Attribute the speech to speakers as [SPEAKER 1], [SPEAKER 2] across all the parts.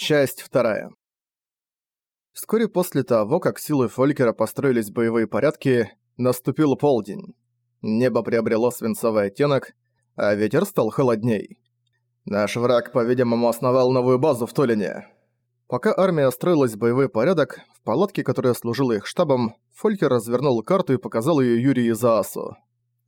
[SPEAKER 1] Часть вторая. Вскоре после того, как силы Фолькера построились боевые порядки, наступил полдень. Небо приобрело свинцовый оттенок, а ветер стал холодней. Наш враг, по-видимому, основал новую базу в Толине. Пока армия строилась в боевой порядок, в палатке, которая служила их штабом, Фолькер развернул карту и показал ее Юрию Заасу.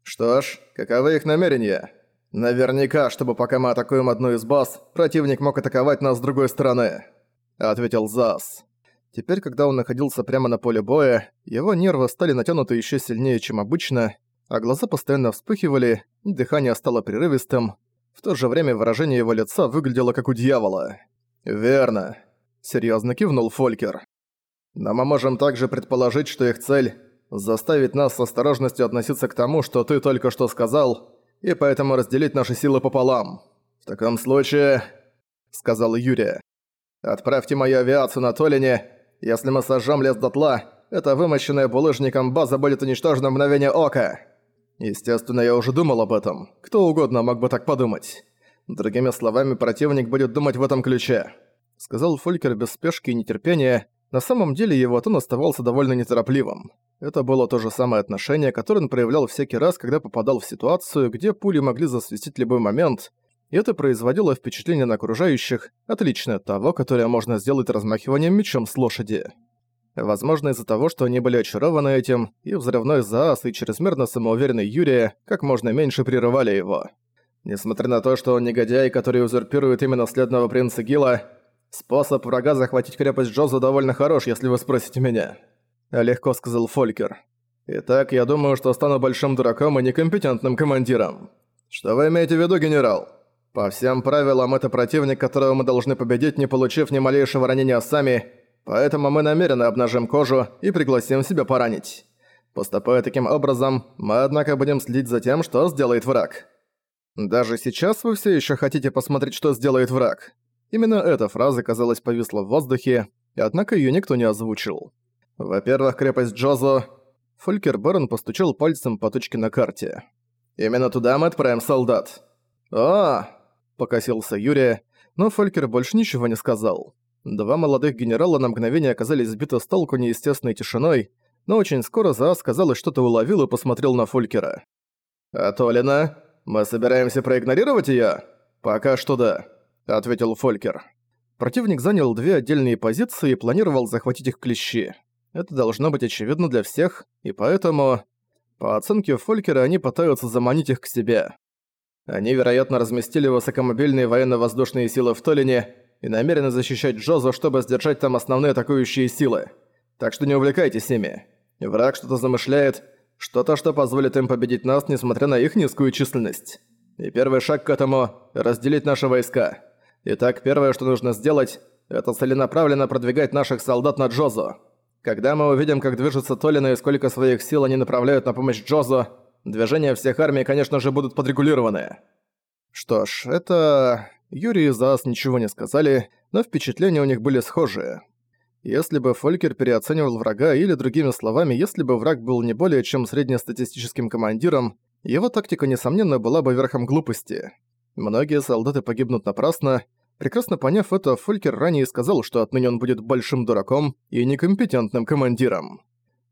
[SPEAKER 1] «Что ж, каковы их намерения?» «Наверняка, чтобы пока мы атакуем одну из баз, противник мог атаковать нас с другой стороны», — ответил Зас. Теперь, когда он находился прямо на поле боя, его нервы стали натянуты еще сильнее, чем обычно, а глаза постоянно вспыхивали, дыхание стало прерывистым. В то же время выражение его лица выглядело как у дьявола. «Верно», — серьезно кивнул Фолькер. «Но мы можем также предположить, что их цель — заставить нас с осторожностью относиться к тому, что ты только что сказал, и поэтому разделить наши силы пополам. В таком случае, сказал Юрия, отправьте мою авиацию на Толине. Если мы сожжем лес дотла, эта вымощенная булыжником база будет уничтожена в мгновение ока. Естественно, я уже думал об этом. Кто угодно мог бы так подумать. Другими словами, противник будет думать в этом ключе. Сказал Фолькер без спешки и нетерпения. На самом деле его тон оставался довольно неторопливым. Это было то же самое отношение, которое он проявлял всякий раз, когда попадал в ситуацию, где пули могли засвистеть любой момент, и это производило впечатление на окружающих, отличное от того, которое можно сделать размахиванием мечом с лошади. Возможно, из-за того, что они были очарованы этим, и взрывной Заас, и чрезмерно самоуверенный Юрия как можно меньше прерывали его. Несмотря на то, что он негодяй, который узурпирует имя наследного принца Гила, способ врага захватить крепость Джоза довольно хорош, если вы спросите меня. — легко сказал Фолькер. «Итак, я думаю, что стану большим дураком и некомпетентным командиром. Что вы имеете в виду, генерал? По всем правилам, это противник, которого мы должны победить, не получив ни малейшего ранения сами, поэтому мы намеренно обнажим кожу и пригласим себя поранить. Поступая таким образом, мы, однако, будем следить за тем, что сделает враг. Даже сейчас вы все еще хотите посмотреть, что сделает враг?» Именно эта фраза, казалось, повисла в воздухе, однако ее никто не озвучил. «Во-первых, крепость Джозо...» Фолькер Барон постучал пальцем по точке на карте. «Именно туда мы отправим солдат». «О!» – покосился Юрия, но Фолькер больше ничего не сказал. Два молодых генерала на мгновение оказались сбиты с толку неестественной тишиной, но очень скоро Заас, казалось, что-то уловил и посмотрел на Фолькера. «А Толина? Мы собираемся проигнорировать её?» «Пока что да», — ответил Фолькер. Противник занял две отдельные позиции и планировал захватить их клещи. Это должно быть очевидно для всех, и поэтому... По оценке Фолькера, они пытаются заманить их к себе. Они, вероятно, разместили высокомобильные военно-воздушные силы в Толине и намерены защищать Джозу, чтобы сдержать там основные атакующие силы. Так что не увлекайтесь ими. Враг что-то замышляет, что-то, что позволит им победить нас, несмотря на их низкую численность. И первый шаг к этому – разделить наши войска. Итак, первое, что нужно сделать – это целенаправленно продвигать наших солдат на Джозу. Когда мы увидим, как движется Толина и сколько своих сил они направляют на помощь Джозу, движения всех армий, конечно же, будут подрегулированы. Что ж, это... Юрий и Заас ничего не сказали, но впечатления у них были схожие. Если бы Фолькер переоценивал врага, или другими словами, если бы враг был не более чем среднестатистическим командиром, его тактика, несомненно, была бы верхом глупости. Многие солдаты погибнут напрасно, Прекрасно поняв это, Фолькер ранее сказал, что отныне он будет большим дураком и некомпетентным командиром.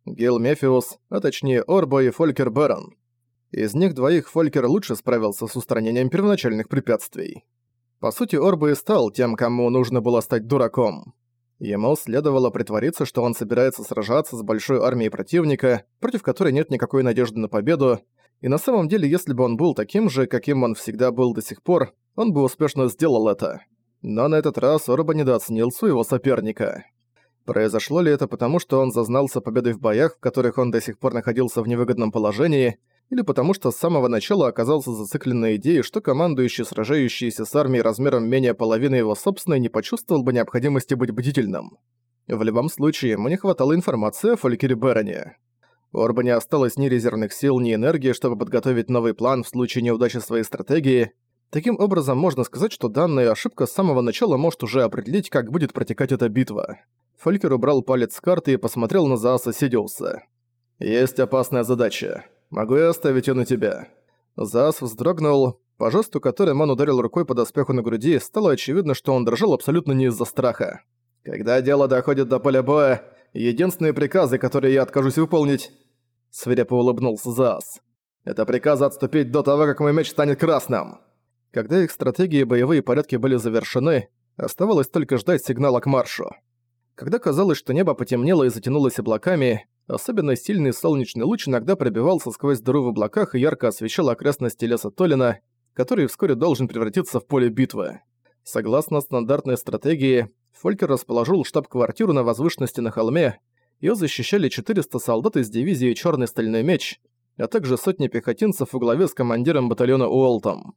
[SPEAKER 1] Гил Мефиус, а точнее Орбо и Фолькер Бэрон. Из них двоих Фолькер лучше справился с устранением первоначальных препятствий. По сути, Орбо и стал тем, кому нужно было стать дураком. Ему следовало притвориться, что он собирается сражаться с большой армией противника, против которой нет никакой надежды на победу, и на самом деле, если бы он был таким же, каким он всегда был до сих пор, он бы успешно сделал это. Но на этот раз Орба недооценил своего соперника. Произошло ли это потому, что он зазнался победой в боях, в которых он до сих пор находился в невыгодном положении, или потому что с самого начала оказался зациклен на идее, что командующий сражающийся с армией размером менее половины его собственной не почувствовал бы необходимости быть бдительным. В любом случае, ему не хватало информации о Фолькере Бероне. У Орба не осталось ни резервных сил, ни энергии, чтобы подготовить новый план в случае неудачи своей стратегии, Таким образом, можно сказать, что данная ошибка с самого начала может уже определить, как будет протекать эта битва. Фолькер убрал палец с карты и посмотрел на Зааса Сидиуса. «Есть опасная задача. Могу я оставить её на тебя?» Заас вздрогнул. По жесту, которым он ударил рукой по доспеху на груди, стало очевидно, что он дрожал абсолютно не из-за страха. «Когда дело доходит до поля боя, единственные приказы, которые я откажусь выполнить...» Свирепо улыбнулся Заас. «Это приказы отступить до того, как мой меч станет красным!» Когда их стратегии и боевые порядки были завершены, оставалось только ждать сигнала к маршу. Когда казалось, что небо потемнело и затянулось облаками, особенно сильный солнечный луч иногда пробивался сквозь дыру в облаках и ярко освещал окрестности леса Толина, который вскоре должен превратиться в поле битвы. Согласно стандартной стратегии, Фолькер расположил штаб-квартиру на возвышенности на холме, ее защищали 400 солдат из дивизии «Чёрный стальной меч», а также сотни пехотинцев во главе с командиром батальона Уолтом.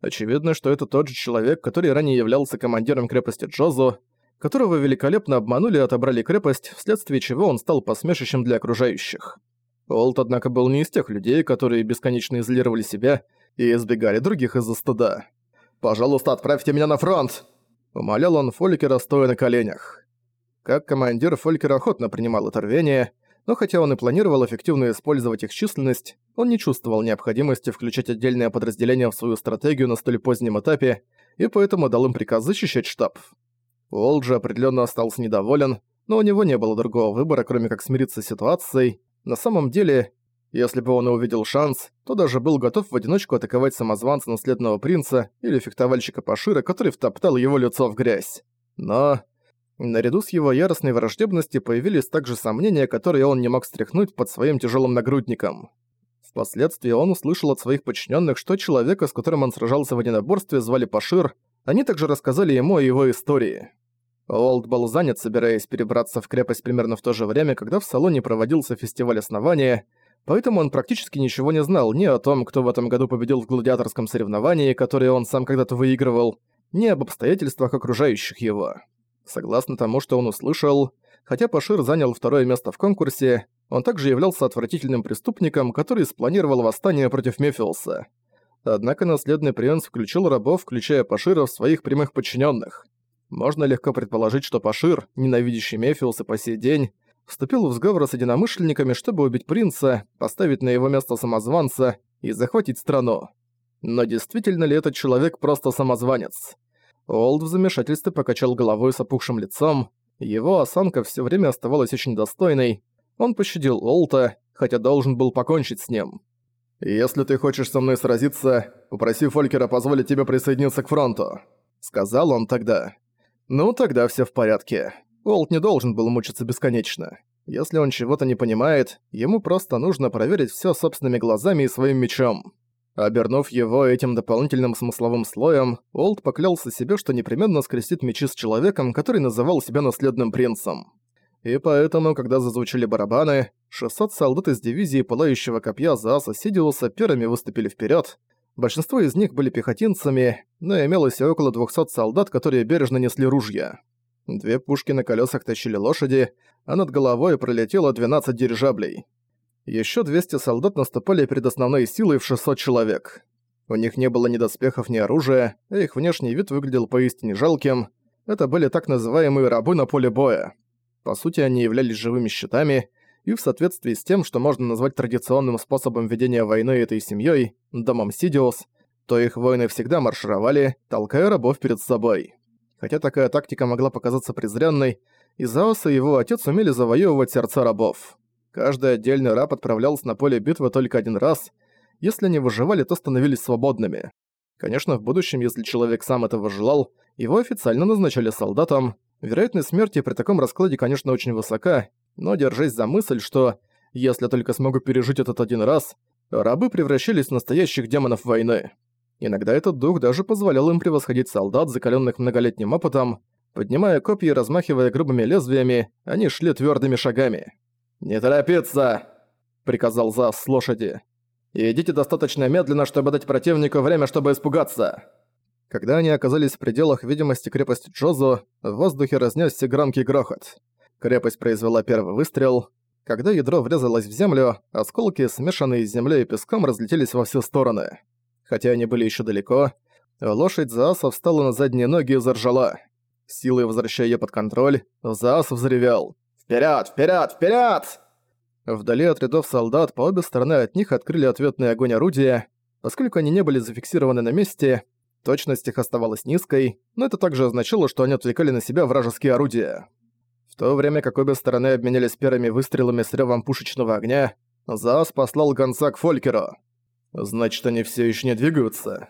[SPEAKER 1] Очевидно, что это тот же человек, который ранее являлся командиром крепости Джозу, которого великолепно обманули и отобрали крепость, вследствие чего он стал посмешищем для окружающих. Уолт, однако, был не из тех людей, которые бесконечно изолировали себя и избегали других из-за стыда. «Пожалуйста, отправьте меня на фронт!» Умолял он Фолькера, стоя на коленях. Как командир, Фолькер охотно принимал это рвение, но хотя он и планировал эффективно использовать их численность, он не чувствовал необходимости включать отдельное подразделение в свою стратегию на столь позднем этапе, и поэтому дал им приказ защищать штаб. Уолл же определенно остался недоволен, но у него не было другого выбора, кроме как смириться с ситуацией. На самом деле, если бы он и увидел шанс, то даже был готов в одиночку атаковать самозванца наследного принца или фехтовальщика Пашира, который втоптал его лицо в грязь. Но... Наряду с его яростной враждебностью появились также сомнения, которые он не мог стряхнуть под своим тяжелым нагрудником. Впоследствии он услышал от своих подчиненных, что человека, с которым он сражался в единоборстве, звали Пашир, они также рассказали ему о его истории. Олд был занят, собираясь перебраться в крепость примерно в то же время, когда в салоне проводился фестиваль основания, поэтому он практически ничего не знал ни о том, кто в этом году победил в гладиаторском соревновании, которое он сам когда-то выигрывал, ни об обстоятельствах окружающих его. Согласно тому, что он услышал, хотя Пашир занял второе место в конкурсе, он также являлся отвратительным преступником, который спланировал восстание против Мефилса. Однако наследный принц включил рабов, включая Пашира, в своих прямых подчиненных. Можно легко предположить, что Пашир, ненавидящий Мефилса по сей день, вступил в сговор с единомышленниками, чтобы убить принца, поставить на его место самозванца и захватить страну. Но действительно ли этот человек просто самозванец? Олд в замешательстве покачал головой с опухшим лицом. Его осанка все время оставалась очень достойной. Он пощадил Олта, хотя должен был покончить с ним. «Если ты хочешь со мной сразиться, попроси Фолькера позволить тебе присоединиться к фронту», — сказал он тогда. «Ну, тогда все в порядке. Уолт не должен был мучиться бесконечно. Если он чего-то не понимает, ему просто нужно проверить все собственными глазами и своим мечом. Обернув его этим дополнительным смысловым слоем, Уолт поклялся себе, что непременно скрестит мечи с человеком, который называл себя наследным принцем. И поэтому, когда зазвучали барабаны, 600 солдат из дивизии Пылающего Копья Зааса Сидиуса первыми выступили вперед. Большинство из них были пехотинцами, но имелось и около 200 солдат, которые бережно несли ружья. Две пушки на колесах тащили лошади, а над головой пролетело 12 дирижаблей. Еще 200 солдат наступали перед основной силой в 600 человек. У них не было ни доспехов, ни оружия, а их внешний вид выглядел поистине жалким. Это были так называемые рабы на поле боя. По сути, они являлись живыми щитами, и в соответствии с тем, что можно назвать традиционным способом ведения войны этой семьей, домом Сидиус, то их воины всегда маршировали, толкая рабов перед собой. Хотя такая тактика могла показаться презренной, Изаос и его отец умели завоевывать сердца рабов. Каждый отдельный раб отправлялся на поле битвы только один раз. Если они выживали, то становились свободными. Конечно, в будущем, если человек сам этого желал, его официально назначали солдатом. Вероятность смерти при таком раскладе, конечно, очень высока, но держась за мысль, что если только смогу пережить этот один раз, рабы превращались в настоящих демонов войны. Иногда этот дух даже позволял им превосходить солдат, закаленных многолетним опытом. Поднимая копья и размахивая грубыми лезвиями, они шли твердыми шагами. «Не торопиться!» — приказал Зас с лошади. «Идите достаточно медленно, чтобы дать противнику время, чтобы испугаться!» Когда они оказались в пределах видимости крепости Джозу, в воздухе разнесся громкий грохот. Крепость произвела первый выстрел. Когда ядро врезалось в землю, осколки, смешанные с землей и песком, разлетелись во все стороны. Хотя они были еще далеко, лошадь Зааса встала на задние ноги и заржала. Силой возвращая её под контроль, Заас взревел. «Вперёд! Вперёд! Вперёд!» Вдали от рядов солдат по обе стороны от них открыли ответный огонь орудия. Поскольку они не были зафиксированы на месте, точность их оставалась низкой, но это также означало, что они отвлекали на себя вражеские орудия. В то время как обе стороны обменялись первыми выстрелами с рёвом пушечного огня, Заас послал гонца к Фолькеру. Значит, они все еще не двигаются.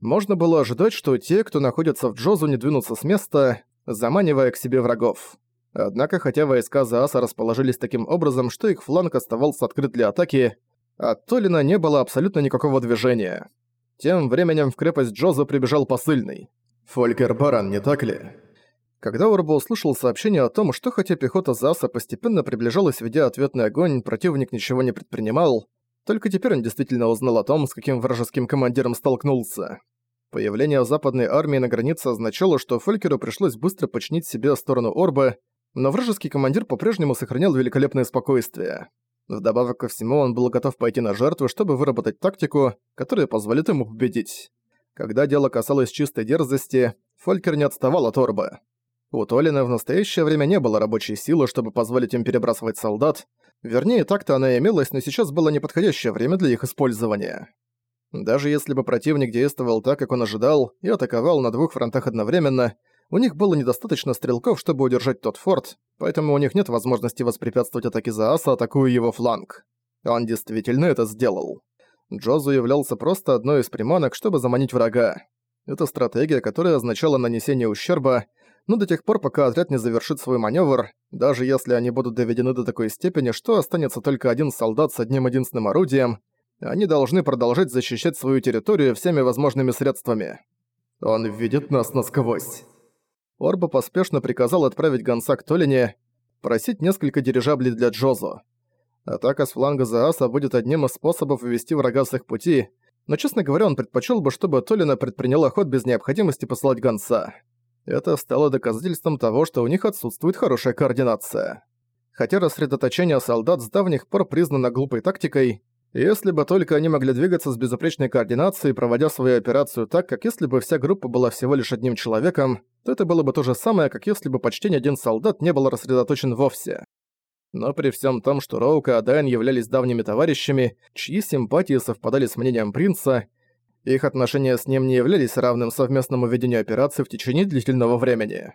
[SPEAKER 1] Можно было ожидать, что те, кто находится в Джозу, не двинутся с места, заманивая к себе врагов. Однако, хотя войска Зааса расположились таким образом, что их фланг оставался открыт для атаки, от Толина не было абсолютно никакого движения. Тем временем в крепость Джоза прибежал посыльный. «Фолькер Баран, не так ли?» Когда Орбо услышал сообщение о том, что хотя пехота Зааса постепенно приближалась, ведя ответный огонь, противник ничего не предпринимал, только теперь он действительно узнал о том, с каким вражеским командиром столкнулся. Появление западной армии на границе означало, что Фолькеру пришлось быстро починить себе сторону Орба, но вражеский командир по-прежнему сохранял великолепное спокойствие. Вдобавок ко всему, он был готов пойти на жертву, чтобы выработать тактику, которая позволит ему победить. Когда дело касалось чистой дерзости, Фолькер не отставал от Орба. У Толина в настоящее время не было рабочей силы, чтобы позволить им перебрасывать солдат. Вернее, так-то она имелась, но сейчас было неподходящее время для их использования. Даже если бы противник действовал так, как он ожидал, и атаковал на двух фронтах одновременно, у них было недостаточно стрелков, чтобы удержать тот форт, поэтому у них нет возможности воспрепятствовать атаке Зааса, атакуя его фланг. Он действительно это сделал. Джозу являлся просто одной из приманок, чтобы заманить врага. Это стратегия, которая означала нанесение ущерба, но до тех пор, пока отряд не завершит свой маневр, даже если они будут доведены до такой степени, что останется только один солдат с одним единственным орудием, они должны продолжать защищать свою территорию всеми возможными средствами. Он видит нас насквозь. Орба поспешно приказал отправить гонца к Толине, просить несколько дирижаблей для Джозо. Атака с фланга Зааса будет одним из способов ввести врага с их пути, но, честно говоря, он предпочел бы, чтобы Толина предприняла ход без необходимости послать гонца. Это стало доказательством того, что у них отсутствует хорошая координация. Хотя рассредоточение солдат с давних пор признано глупой тактикой, если бы только они могли двигаться с безупречной координацией, проводя свою операцию так, как если бы вся группа была всего лишь одним человеком, то это было бы то же самое, как если бы почти ни один солдат не был рассредоточен вовсе. Но при всем том, что Роук и Адайн являлись давними товарищами, чьи симпатии совпадали с мнением принца, их отношения с ним не являлись равным совместному ведению операции в течение длительного времени.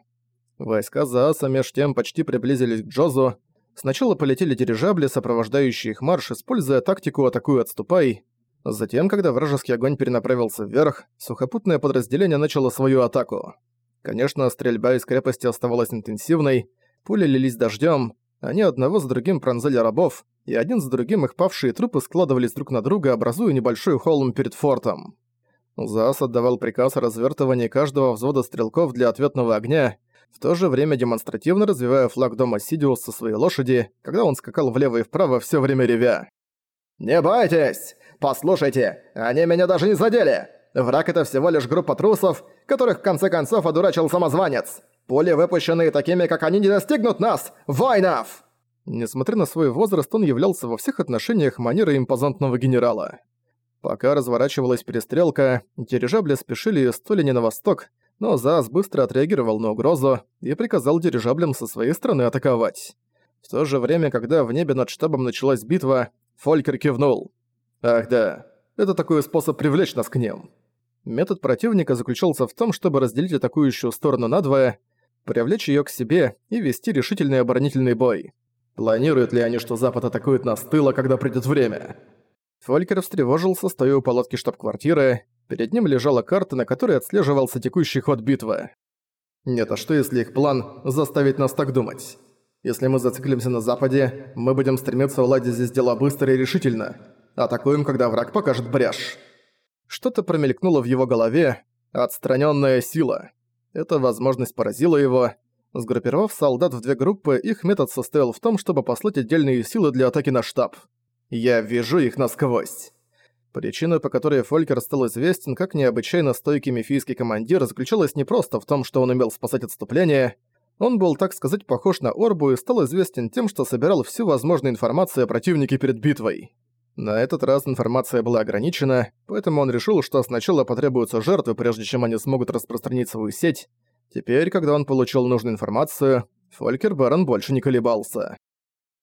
[SPEAKER 1] Войска Зааса меж тем почти приблизились к Джозу, Сначала полетели дирижабли, сопровождающие их марш, используя тактику «атакуй, отступай». Затем, когда вражеский огонь перенаправился вверх, сухопутное подразделение начало свою атаку. Конечно, стрельба из крепости оставалась интенсивной, пули лились дождем, они одного за другим пронзали рабов, и один за другим их павшие трупы складывались друг на друга, образуя небольшой холм перед фортом. Заас отдавал приказ о развертывании каждого взвода стрелков для ответного огня, в то же время демонстративно развивая флаг дома Сидиус со своей лошади, когда он скакал влево и вправо все время ревя. «Не бойтесь! Послушайте, они меня даже не задели! Враг — это всего лишь группа трусов, которых в конце концов одурачил самозванец! Пули, выпущенные такими, как они, не достигнут нас, воинов!» Несмотря на свой возраст, он являлся во всех отношениях манерой импозантного генерала. Пока разворачивалась перестрелка, дирижабли спешили из Толини на восток, но Заас быстро отреагировал на угрозу и приказал дирижаблям со своей стороны атаковать. В то же время, когда в небе над штабом началась битва, Фолькер кивнул. «Ах да, это такой способ привлечь нас к ним». Метод противника заключался в том, чтобы разделить атакующую сторону надвое, привлечь её к себе и вести решительный оборонительный бой. Планируют ли они, что Запад атакует нас тыла, когда придёт время? Фолькер встревожился, стоя у палатки штаб-квартиры, Перед ним лежала карта, на которой отслеживался текущий ход битвы. Нет, а что если их план заставить нас так думать? Если мы зациклимся на западе, мы будем стремиться уладить здесь дела быстро и решительно. Атакуем, когда враг покажет брешь. Что-то промелькнуло в его голове. Отстраненная сила. Эта возможность поразила его. Сгруппировав солдат в две группы, их метод состоял в том, чтобы послать отдельные силы для атаки на штаб. Я вижу их насквозь. Причина, по которой Фолькер стал известен как необычайно стойкий мифийский командир, заключалась не просто в том, что он умел спасать отступление. Он был, так сказать, похож на Орбу и стал известен тем, что собирал всю возможную информацию о противнике перед битвой. На этот раз информация была ограничена, поэтому он решил, что сначала потребуются жертвы, прежде чем они смогут распространить свою сеть. Теперь, когда он получил нужную информацию, Фолькер Барон больше не колебался.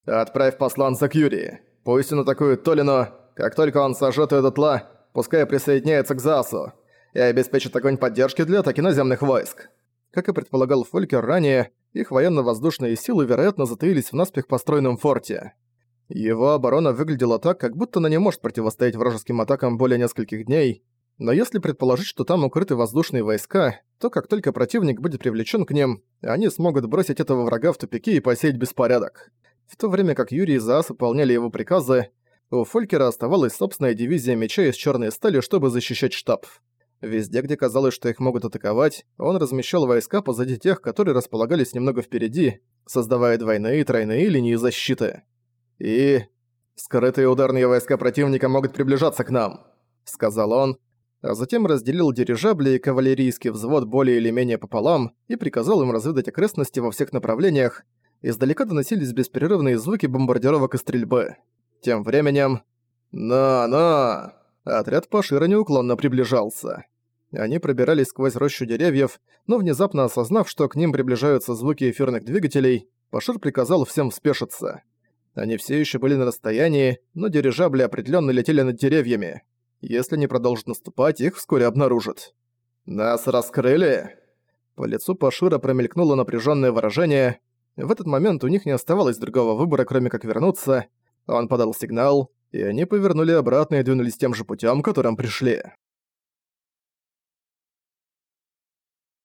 [SPEAKER 1] «Отправь посланца к Юрии. Пусть он атакует Толино, как только он сожжет ее дотла, пускай присоединяется к ЗАСу и обеспечит огонь поддержки для атаки наземных войск. Как и предполагал Фолькер ранее, их военно-воздушные силы, вероятно, затаились в наспех построенном форте. Его оборона выглядела так, как будто она не может противостоять вражеским атакам более нескольких дней, но если предположить, что там укрыты воздушные войска, то как только противник будет привлечен к ним, они смогут бросить этого врага в тупики и посеять беспорядок. В то время как Юрий и Заас выполняли его приказы, у Фолькера оставалась собственная дивизия меча из черной стали, чтобы защищать штаб. Везде, где казалось, что их могут атаковать, он размещал войска позади тех, которые располагались немного впереди, создавая двойные и тройные линии защиты. И... «Скрытые ударные войска противника могут приближаться к нам», — сказал он, а затем разделил дирижабли и кавалерийский взвод более или менее пополам и приказал им разведать окрестности во всех направлениях. Издалека доносились беспрерывные звуки бомбардировок и стрельбы. Тем временем... «На-на!» Отряд Пашира неуклонно приближался. Они пробирались сквозь рощу деревьев, но внезапно осознав, что к ним приближаются звуки эфирных двигателей, Пашир приказал всем спешиться. Они все еще были на расстоянии, но дирижабли определенно летели над деревьями. Если не продолжат наступать, их вскоре обнаружат. «Нас раскрыли!» По лицу Пашира промелькнуло напряженное выражение. В этот момент у них не оставалось другого выбора, кроме как вернуться. Он подал сигнал, и они повернули обратно и двинулись тем же путем, которым пришли.